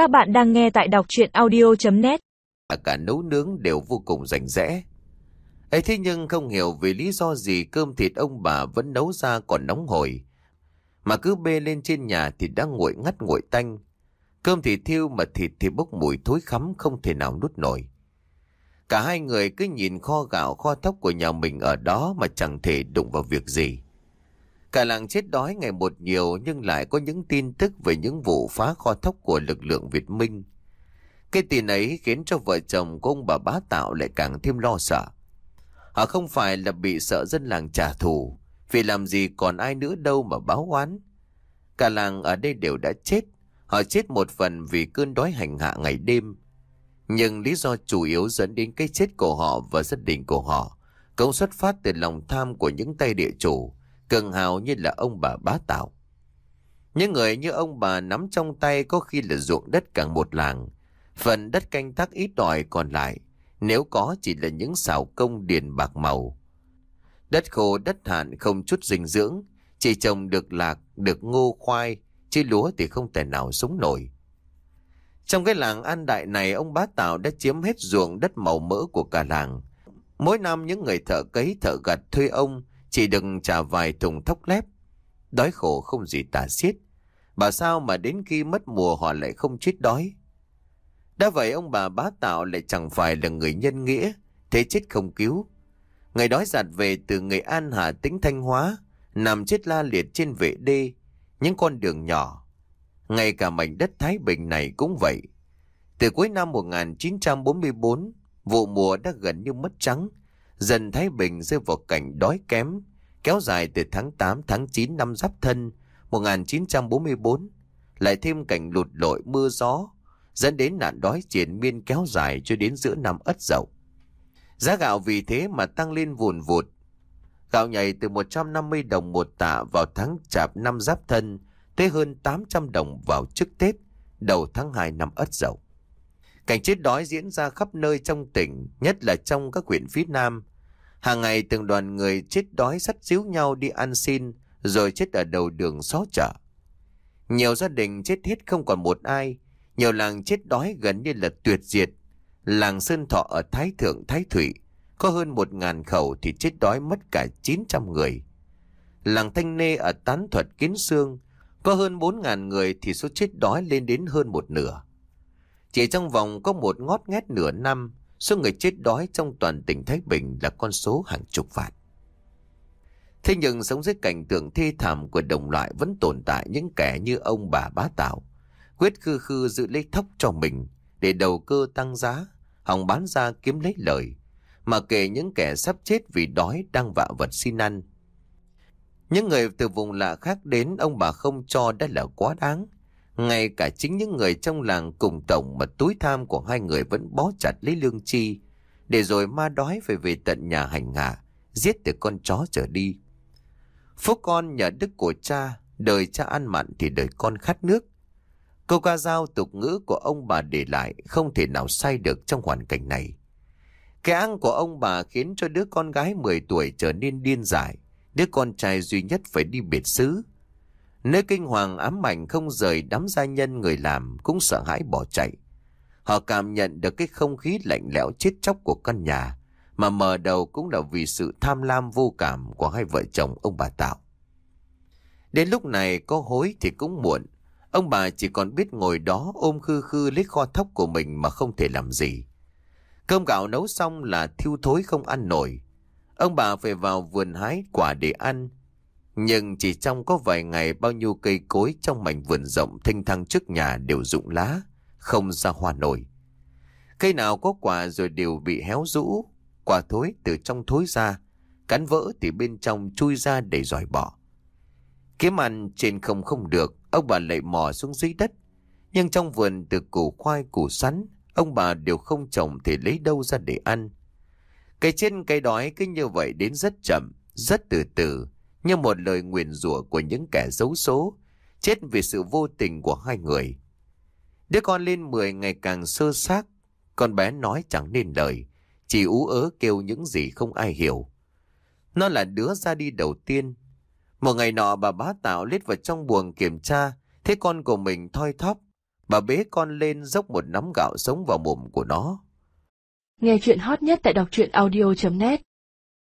Các bạn đang nghe tại đọc chuyện audio.net Cả nấu nướng đều vô cùng rành rẽ. ấy thế nhưng không hiểu vì lý do gì cơm thịt ông bà vẫn nấu ra còn nóng hổi. Mà cứ bê lên trên nhà thì đã nguội ngắt nguội tanh. Cơm thì thiêu mà thịt thì bốc mùi thối khắm, không thể nào nuốt nổi. Cả hai người cứ nhìn kho gạo, kho thóc của nhà mình ở đó mà chẳng thể đụng vào việc gì. Cả làng chết đói ngày một nhiều nhưng lại có những tin tức về những vụ phá kho thóc của lực lượng Việt Minh. Cái tin ấy khiến cho vợ chồng của ông bà bá tạo lại càng thêm lo sợ. Họ không phải là bị sợ dân làng trả thù, vì làm gì còn ai nữa đâu mà báo oán. Cả làng ở đây đều đã chết, họ chết một phần vì cơn đói hành hạ ngày đêm. Nhưng lý do chủ yếu dẫn đến cái chết của họ và gia đình của họ cũng xuất phát từ lòng tham của những tay địa chủ, cường hào như là ông bà bá tạo. Những người như ông bà nắm trong tay có khi là ruộng đất cả một làng, phần đất canh tác ít ỏi còn lại, nếu có chỉ là những xào công điền bạc màu. Đất khô đất hạn không chút dinh dưỡng, chỉ trồng được lạc, được ngô khoai, chứ lúa thì không thể nào sống nổi. Trong cái làng an đại này, ông bá tạo đã chiếm hết ruộng đất màu mỡ của cả làng. Mỗi năm những người thợ cấy thợ gặt thuê ông chỉ đừng trả vài thùng thóc lép. Đói khổ không gì tả xiết. Bà sao mà đến khi mất mùa họ lại không chết đói. Đã vậy ông bà bá tạo lại chẳng phải là người nhân nghĩa, thế chết không cứu. ngày đói giặt về từ người An Hà tính Thanh Hóa, nằm chết la liệt trên vệ đê, những con đường nhỏ. Ngay cả mảnh đất Thái Bình này cũng vậy. Từ cuối năm 1944, vụ mùa đã gần như mất trắng, dần Thái Bình rơi vào cảnh đói kém, kéo dài từ tháng 8 tháng 9 năm Giáp Thân 1944, lại thêm cảnh lụt lội mưa gió, dẫn đến nạn đói triển miên kéo dài cho đến giữa năm Ất Dậu. Giá gạo vì thế mà tăng lên vùn vụt. Gạo nhảy từ 150 đồng một tạ vào tháng chạp năm Giáp Thân tới hơn 800 đồng vào trước Tết, đầu tháng 2 năm Ất Dậu. Cảnh chết đói diễn ra khắp nơi trong tỉnh, nhất là trong các huyện phía Nam. Hàng ngày từng đoàn người chết đói sắt xíu nhau đi ăn xin, rồi chết ở đầu đường xó chợ. Nhiều gia đình chết hết không còn một ai, nhiều làng chết đói gần như là tuyệt diệt. Làng Sơn Thọ ở Thái Thượng Thái Thủy có hơn một ngàn khẩu thì chết đói mất cả 900 người. Làng Thanh Nê ở Tán Thuật Kiến Sương có hơn 4 ngàn người thì số chết đói lên đến hơn một nửa. Chỉ trong vòng có một ngót nghét nửa năm, số người chết đói trong toàn tỉnh Thái Bình là con số hàng chục vạn. Thế nhưng sống dưới cảnh tượng thê thảm của đồng loại vẫn tồn tại những kẻ như ông bà bá tạo. Quyết khư khư giữ lấy thóc cho mình để đầu cơ tăng giá, hòng bán ra kiếm lấy lời. Mà kể những kẻ sắp chết vì đói đang vạ vật xin ăn. Những người từ vùng lạ khác đến ông bà không cho đã là quá đáng. Ngay cả chính những người trong làng cùng tổng mà túi tham của hai người vẫn bó chặt lấy lương chi, để rồi ma đói phải về tận nhà hành hạ, giết từ con chó trở đi. Phúc con nhờ đức của cha, đời cha ăn mặn thì đời con khát nước. Câu ca dao tục ngữ của ông bà để lại không thể nào sai được trong hoàn cảnh này. Cái ăn của ông bà khiến cho đứa con gái 10 tuổi trở nên điên dại, đứa con trai duy nhất phải đi biệt xứ. Nơi kinh hoàng ám ảnh không rời đám gia nhân người làm cũng sợ hãi bỏ chạy. Họ cảm nhận được cái không khí lạnh lẽo chết chóc của căn nhà, mà mở đầu cũng là vì sự tham lam vô cảm của hai vợ chồng ông bà Tạo. Đến lúc này có hối thì cũng muộn, ông bà chỉ còn biết ngồi đó ôm khư khư lấy kho thóc của mình mà không thể làm gì. Cơm gạo nấu xong là thiêu thối không ăn nổi. Ông bà phải vào vườn hái quả để ăn, nhưng chỉ trong có vài ngày bao nhiêu cây cối trong mảnh vườn rộng thanh thăng trước nhà đều rụng lá, không ra hoa nổi. Cây nào có quả rồi đều bị héo rũ, quả thối từ trong thối ra, cắn vỡ thì bên trong chui ra để dòi bỏ. Kiếm ăn trên không không được, ông bà lại mò xuống dưới đất. Nhưng trong vườn từ củ khoai củ sắn, ông bà đều không trồng thì lấy đâu ra để ăn. Cây trên cây đói cứ như vậy đến rất chậm, rất từ từ, như một lời nguyền rủa của những kẻ xấu số, chết vì sự vô tình của hai người. Đứa con lên 10 ngày càng sơ xác, con bé nói chẳng nên lời, chỉ ú ớ kêu những gì không ai hiểu. Nó là đứa ra đi đầu tiên. Một ngày nọ bà bá tạo lết vào trong buồng kiểm tra, thấy con của mình thoi thóp. Bà bế con lên dốc một nắm gạo sống vào mồm của nó. Nghe chuyện hot nhất tại đọc truyện audio.net